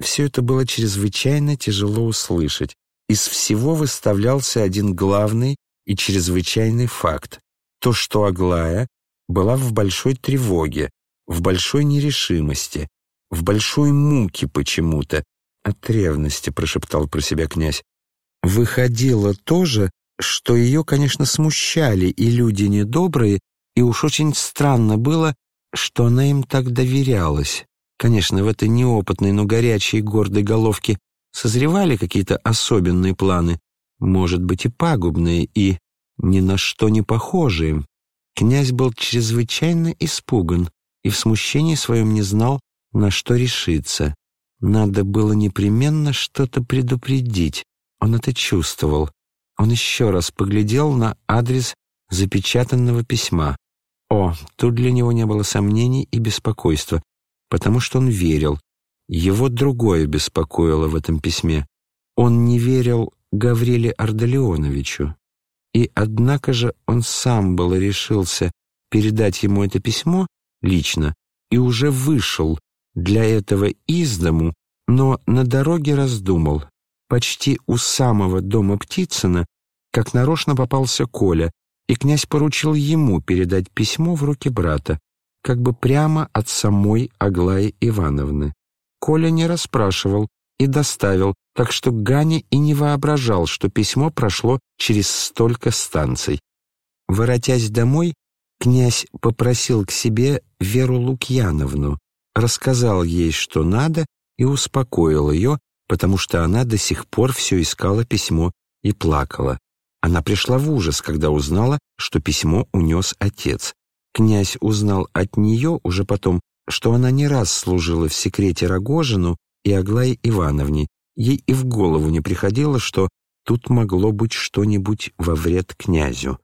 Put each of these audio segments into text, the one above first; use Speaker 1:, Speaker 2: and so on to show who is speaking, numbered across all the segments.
Speaker 1: Все это было чрезвычайно тяжело услышать. Из всего выставлялся один главный и чрезвычайный факт. То, что Аглая была в большой тревоге, в большой нерешимости, в большой муке почему-то. От ревности, прошептал про себя князь. Выходило тоже, что ее, конечно, смущали и люди недобрые, и уж очень странно было, что она им так доверялась. Конечно, в этой неопытной, но горячей гордой головке созревали какие-то особенные планы, может быть, и пагубные, и ни на что не похожие. Князь был чрезвычайно испуган и в смущении своем не знал, на что решиться. Надо было непременно что-то предупредить. Он это чувствовал. Он еще раз поглядел на адрес запечатанного письма. О, тут для него не было сомнений и беспокойства, потому что он верил. Его другое беспокоило в этом письме. Он не верил Гавриле Ардалионовичу. И однако же он сам было решился передать ему это письмо лично и уже вышел для этого из дому, но на дороге раздумал. Почти у самого дома Птицына, как нарочно попался Коля, и князь поручил ему передать письмо в руки брата, как бы прямо от самой Аглаи Ивановны. Коля не расспрашивал и доставил, так что Ганя и не воображал, что письмо прошло через столько станций. Воротясь домой, князь попросил к себе Веру Лукьяновну, рассказал ей, что надо, и успокоил ее, потому что она до сих пор все искала письмо и плакала. Она пришла в ужас, когда узнала, что письмо унес отец. Князь узнал от нее уже потом, что она не раз служила в секрете Рогожину и Аглае Ивановне. Ей и в голову не приходило, что тут могло быть что-нибудь во вред князю.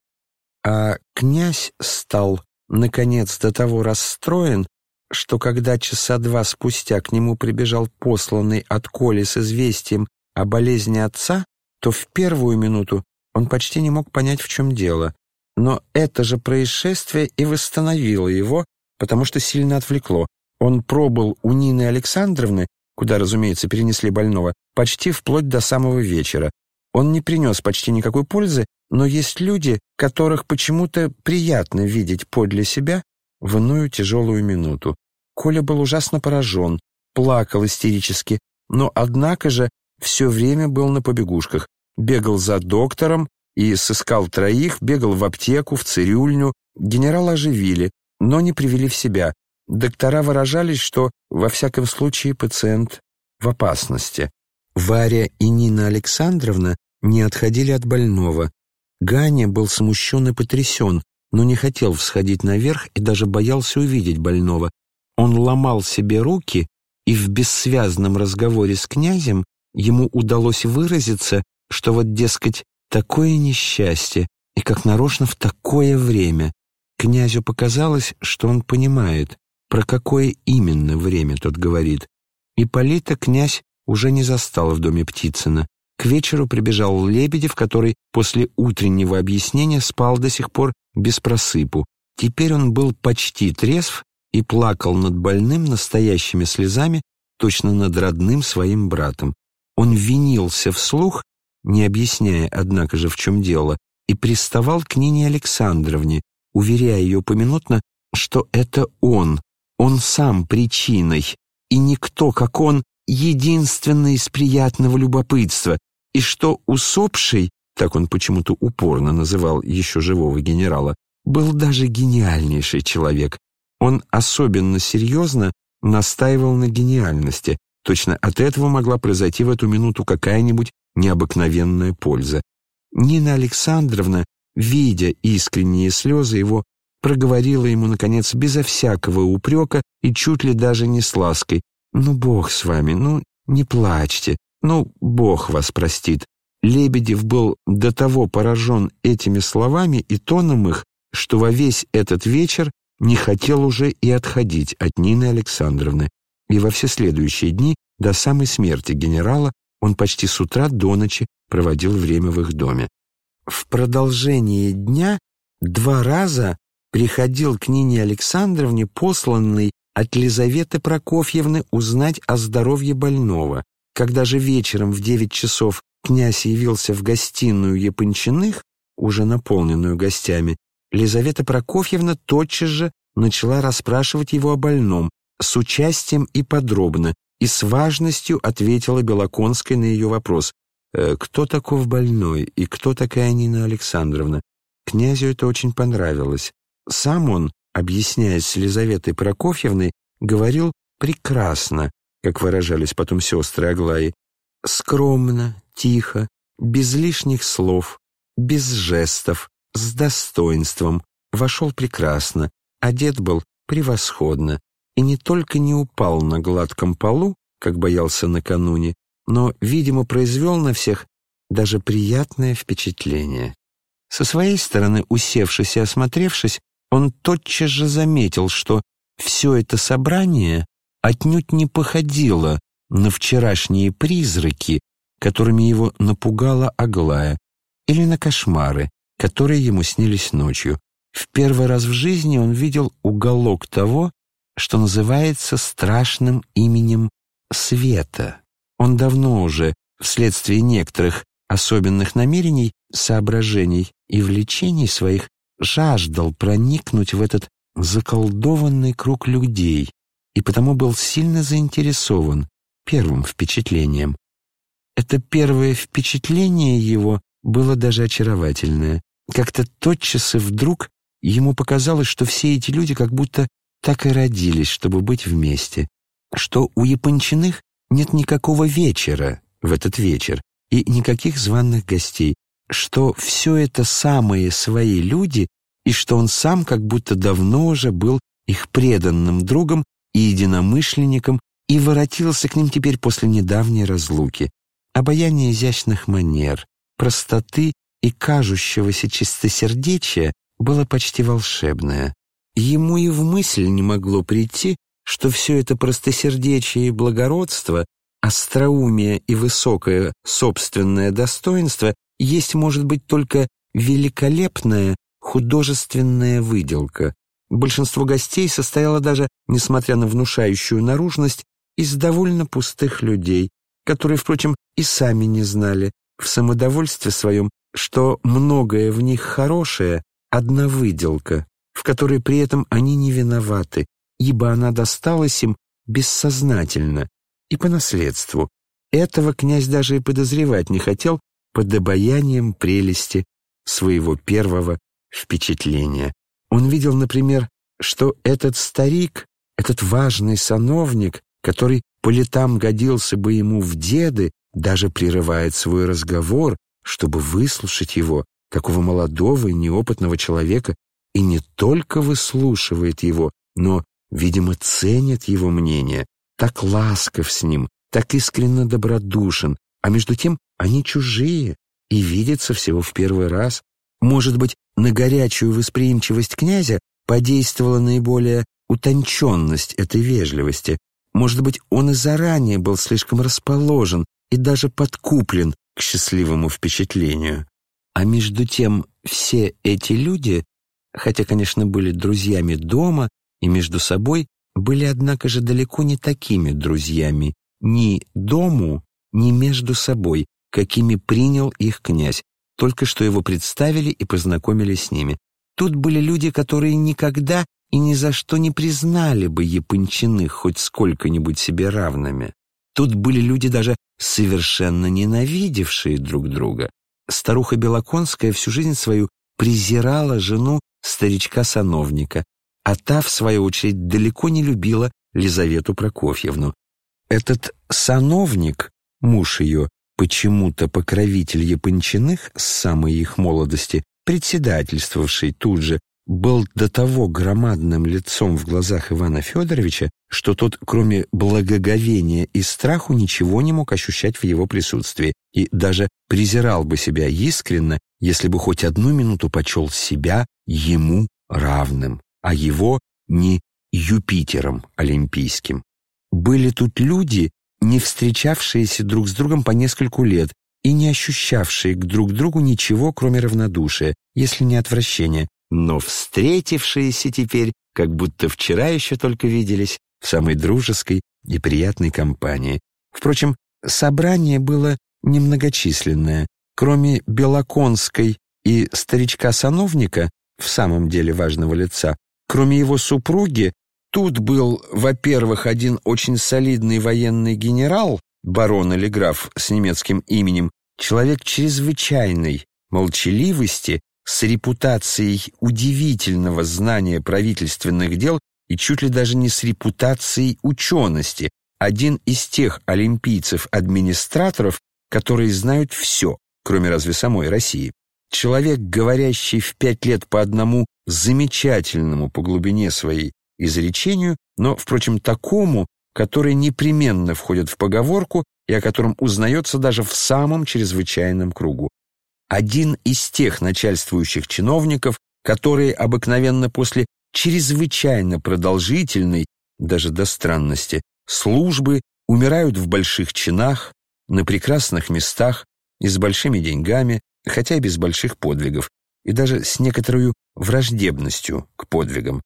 Speaker 1: А князь стал, наконец, до того расстроен, что когда часа два спустя к нему прибежал посланный от Коли с известием о болезни отца, то в первую минуту он почти не мог понять, в чем дело. Но это же происшествие и восстановило его, потому что сильно отвлекло. Он пробыл у Нины Александровны, куда, разумеется, перенесли больного, почти вплоть до самого вечера. Он не принес почти никакой пользы, но есть люди, которых почему-то приятно видеть подле себя в иную тяжелую минуту. Коля был ужасно поражен, плакал истерически, но, однако же, все время был на побегушках бегал за доктором и сыскал троих, бегал в аптеку, в цирюльню. Генерала оживили, но не привели в себя. Доктора выражались, что, во всяком случае, пациент в опасности. Варя и Нина Александровна не отходили от больного. Ганя был смущен и потрясен, но не хотел всходить наверх и даже боялся увидеть больного. Он ломал себе руки, и в бессвязном разговоре с князем ему удалось выразиться что вот, дескать, такое несчастье, и как нарочно в такое время. Князю показалось, что он понимает, про какое именно время тот говорит. И Полита князь уже не застал в доме Птицына. К вечеру прибежал Лебедев, который после утреннего объяснения спал до сих пор без просыпу. Теперь он был почти трезв и плакал над больным настоящими слезами, точно над родным своим братом. Он винился вслух не объясняя, однако же, в чем дело, и приставал к Нине Александровне, уверяя ее поминутно, что это он, он сам причиной, и никто, как он, единственный из приятного любопытства, и что усопший, так он почему-то упорно называл еще живого генерала, был даже гениальнейший человек. Он особенно серьезно настаивал на гениальности. Точно от этого могла произойти в эту минуту какая-нибудь необыкновенная польза. Нина Александровна, видя искренние слезы его, проговорила ему, наконец, безо всякого упрека и чуть ли даже не с лаской. «Ну, Бог с вами, ну, не плачьте, ну, Бог вас простит». Лебедев был до того поражен этими словами и тоном их, что во весь этот вечер не хотел уже и отходить от Нины Александровны. И во все следующие дни, до самой смерти генерала, он почти с утра до ночи проводил время в их доме. В продолжении дня два раза приходил к Нине Александровне посланный от Лизаветы Прокофьевны узнать о здоровье больного. Когда же вечером в девять часов князь явился в гостиную Япончиных, уже наполненную гостями, Лизавета Прокофьевна тотчас же начала расспрашивать его о больном, с участием и подробно, и с важностью ответила Белоконской на ее вопрос. «Э, «Кто таков больной и кто такая Нина Александровна?» Князю это очень понравилось. Сам он, объясняясь с Лизаветой Прокофьевной, говорил «прекрасно», как выражались потом сестры Аглаи, скромно, тихо, без лишних слов, без жестов, с достоинством, вошел прекрасно, одет был превосходно и не только не упал на гладком полу, как боялся накануне, но, видимо, произвел на всех даже приятное впечатление. Со своей стороны, усевшись и осмотревшись, он тотчас же заметил, что все это собрание отнюдь не походило на вчерашние призраки, которыми его напугала Аглая, или на кошмары, которые ему снились ночью. В первый раз в жизни он видел уголок того, что называется страшным именем света. Он давно уже, вследствие некоторых особенных намерений, соображений и влечений своих, жаждал проникнуть в этот заколдованный круг людей и потому был сильно заинтересован первым впечатлением. Это первое впечатление его было даже очаровательное. Как-то тотчас и вдруг ему показалось, что все эти люди как будто так и родились, чтобы быть вместе, что у Япончиных нет никакого вечера в этот вечер и никаких званных гостей, что все это самые свои люди и что он сам как будто давно уже был их преданным другом и единомышленником и воротился к ним теперь после недавней разлуки. Обаяние изящных манер, простоты и кажущегося чистосердечия было почти волшебное. Ему и в мысль не могло прийти, что все это простосердечие и благородство, остроумие и высокое собственное достоинство есть, может быть, только великолепная художественная выделка. Большинство гостей состояло даже, несмотря на внушающую наружность, из довольно пустых людей, которые, впрочем, и сами не знали, в самодовольстве своем, что многое в них хорошее — одна выделка, в которой при этом они не виноваты, ибо она досталась им бессознательно и по наследству. Этого князь даже и подозревать не хотел под обаянием прелести своего первого впечатления. Он видел, например, что этот старик, этот важный сановник, который по летам годился бы ему в деды, даже прерывает свой разговор, чтобы выслушать его, такого молодого и неопытного человека, и не только выслушивает его, но, видимо, ценит его мнение, так ласков с ним, так искренне добродушен, а между тем они чужие и видятся всего в первый раз. Может быть, на горячую восприимчивость князя подействовала наиболее утонченность этой вежливости. Может быть, он и заранее был слишком расположен и даже подкуплен к счастливому впечатлению. А между тем все эти люди, хотя, конечно, были друзьями дома и между собой, были, однако же, далеко не такими друзьями ни дому, ни между собой, какими принял их князь, только что его представили и познакомили с ними. Тут были люди, которые никогда и ни за что не признали бы Япончиных хоть сколько-нибудь себе равными. Тут были люди даже совершенно ненавидевшие друг друга. Старуха Белоконская всю жизнь свою презирала жену старичка-сановника, а та, в свою очередь, далеко не любила Лизавету Прокофьевну. Этот сановник, муж ее, почему-то покровитель Япончиных с самой их молодости, председательствовавший тут же был до того громадным лицом в глазах Ивана Федоровича, что тот, кроме благоговения и страху, ничего не мог ощущать в его присутствии и даже презирал бы себя искренно, если бы хоть одну минуту почел себя ему равным, а его не Юпитером олимпийским. Были тут люди, не встречавшиеся друг с другом по нескольку лет и не ощущавшие к друг другу ничего, кроме равнодушия, если не отвращения, но встретившиеся теперь, как будто вчера еще только виделись, в самой дружеской и приятной компании. Впрочем, собрание было немногочисленное. Кроме Белоконской и старичка-сановника, в самом деле важного лица, кроме его супруги, тут был, во-первых, один очень солидный военный генерал, барон или граф с немецким именем, человек чрезвычайной молчаливости, с репутацией удивительного знания правительственных дел и чуть ли даже не с репутацией учености, один из тех олимпийцев-администраторов, которые знают все, кроме разве самой России. Человек, говорящий в пять лет по одному замечательному по глубине своей изречению, но, впрочем, такому, который непременно входит в поговорку и о котором узнается даже в самом чрезвычайном кругу. Один из тех начальствующих чиновников, которые обыкновенно после чрезвычайно продолжительной, даже до странности, службы умирают в больших чинах, на прекрасных местах и с большими деньгами, хотя и без больших подвигов, и даже с некоторой враждебностью к подвигам.